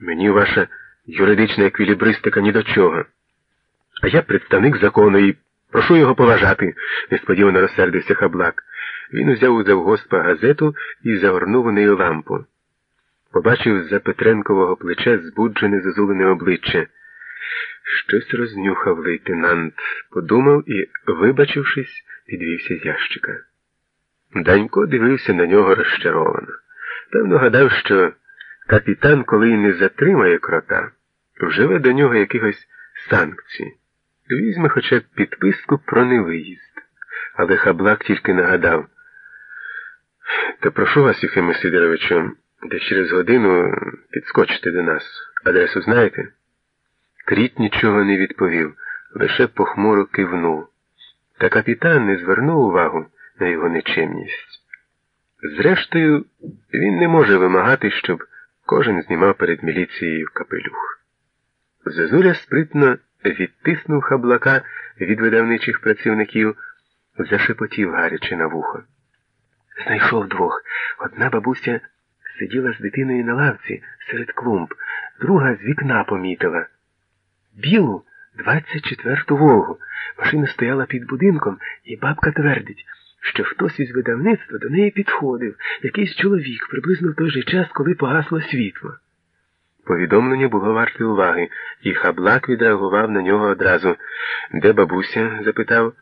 Мені ваша юридична еквілібристика ні до чого. А я представник закону і прошу його поважати, несподівано розсердився хаблак. Він узяв у завгоспа газету і загорнув у неї лампу. Побачив з-за Петренкового плеча збуджене зозулене обличчя. Щось рознюхав лейтенант, подумав і, вибачившись, підвівся з ящика. Данько дивився на нього розчаровано. Певно, гадав, що капітан, коли й не затримає крота, вживе до нього якихось санкцій. Візьме хоча б підписку про невиїзд. Але хаблак тільки нагадав. Та прошу вас, Єфиме Сидоровичу, де через годину підскочите до нас. Адресу знаєте? Кріт нічого не відповів, лише похмуро кивнув. Та капітан не звернув увагу на його нечемність. Зрештою, він не може вимагати, щоб кожен знімав перед міліцією капелюх. Зозуля спритно відтиснув хаблака від видавничих працівників, зашепотів гаряче на вухо. Знайшов двох. Одна бабуся сиділа з дитиною на лавці серед клумб, друга з вікна помітила. Білу, 24-ту Волгу. Машина стояла під будинком, і бабка твердить, що хтось із видавництва до неї підходив, якийсь чоловік приблизно в той же час, коли погасло світло. Повідомлення було варте уваги, і хаблак відреагував на нього одразу. Де бабуся? запитав.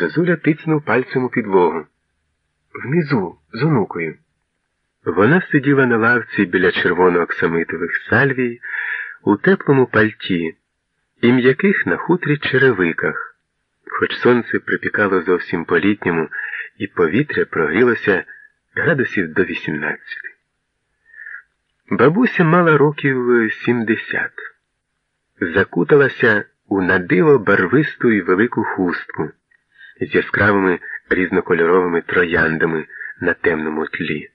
Зозуля тицнув пальцем у підлогу. Внизу, з онукою. Вона сиділа на лавці біля червоно-оксамитових сальвій у теплому пальті і м'яких на хутрі черевиках, хоч сонце припікало зовсім по літньому, і повітря прогрілося градусів до 18. Бабуся мала років 70. Закуталася у надиво барвисту і велику хустку з яскравими різнокольоровими трояндами на темному тлі.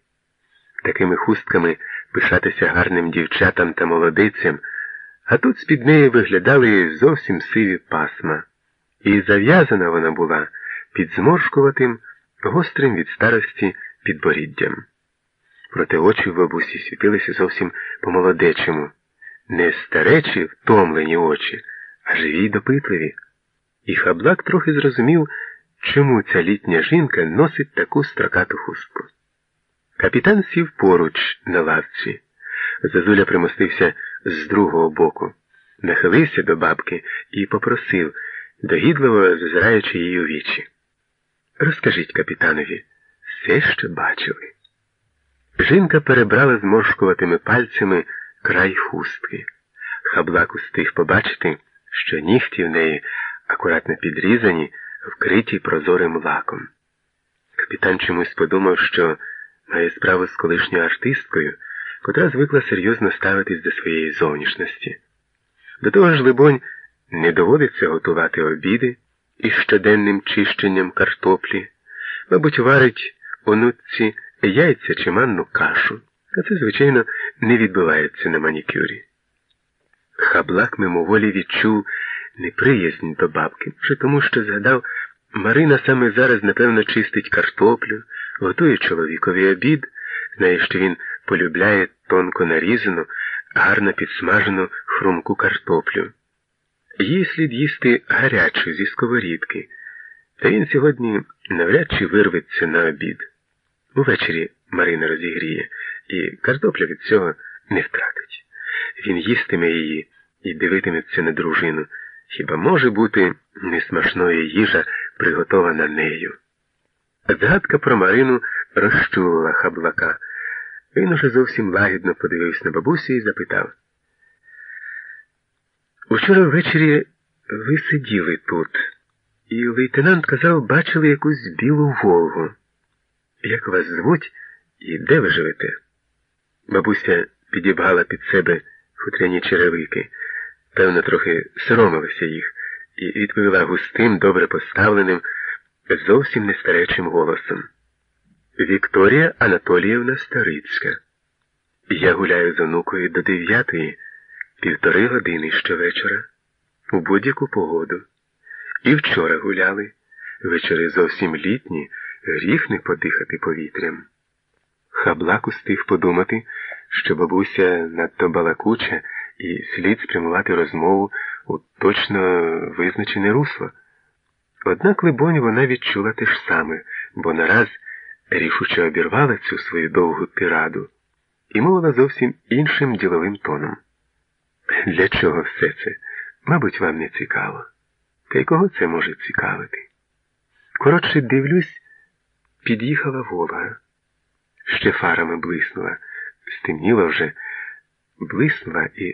Такими хустками пишатися гарним дівчатам та молодицям, а тут з-під неї виглядали зовсім сиві пасма, і зав'язана вона була під зморшкуватим, гострим від старості підборіддям. Проте очі в бабусі світилися зовсім по-молодечому, не старечі втомлені очі, а живі й допитливі. І хаблак трохи зрозумів, чому ця літня жінка носить таку строкату хустку. Капітан сів поруч на лавці. Зазуля примостився з другого боку, нахилився до бабки і попросив, догідливо зазираючи її у вічі. Розкажіть капітанові, все що бачили. Жінка перебрала зморшкуватими пальцями край хустки. Хаблак устиг побачити, що нігті в неї акуратно підрізані, вкриті прозорим лаком. Капітан чомусь подумав, що має справу з колишньою артисткою, котра звикла серйозно ставитись до своєї зовнішності. До того ж, либонь, не доводиться готувати обіди із щоденним чищенням картоплі, мабуть, варить онутці яйця чи манну кашу, а це, звичайно, не відбувається на манікюрі. Хаблак мимоволі відчув неприязнь до бабки, вже тому що згадав, Марина саме зараз, напевно, чистить картоплю, готує чоловікові обід, знає, що він полюбляє тонко нарізану, гарно підсмажену хрумку картоплю. Їй слід їсти гарячу зі сковорідки, та він сьогодні навряд чи вирветься на обід. Увечері Марина розігріє, і картопля від цього не втратить. Він їстиме її і дивитиметься на дружину. Хіба може бути несмачною їжа, приготована нею? Згадка про Марину розчулила хаблака. Він уже зовсім лагідно подивився на бабусю і запитав. Учора ввечері ви сиділи тут, і лейтенант казав, бачили якусь білу Волгу. Як вас звуть і де ви живете? Бабуся підібгала під себе хутряні черевики, певно, трохи соромилася їх, і відповіла густим, добре поставленим, зовсім нестаречим голосом. Вікторія Анатоліївна Старицька. Я гуляю з онукою до дев'ятої, півтори години щовечора, у будь-яку погоду. І вчора гуляли, вечори зовсім літні, гріх не подихати повітрям. Хаблак устиг подумати, що бабуся надто балакуча і слід спрямувати розмову у точно визначене русло. Однак, либонь, вона відчула те ж саме, бо нараз рішуче обірвала цю свою довгу тираду і мовила зовсім іншим діловим тоном. Для чого все це? Мабуть, вам не цікаво. Та й кого це може цікавити? Коротше, дивлюсь, під'їхала Волга. Ще фарами блиснула, стемніло вже, блиснула і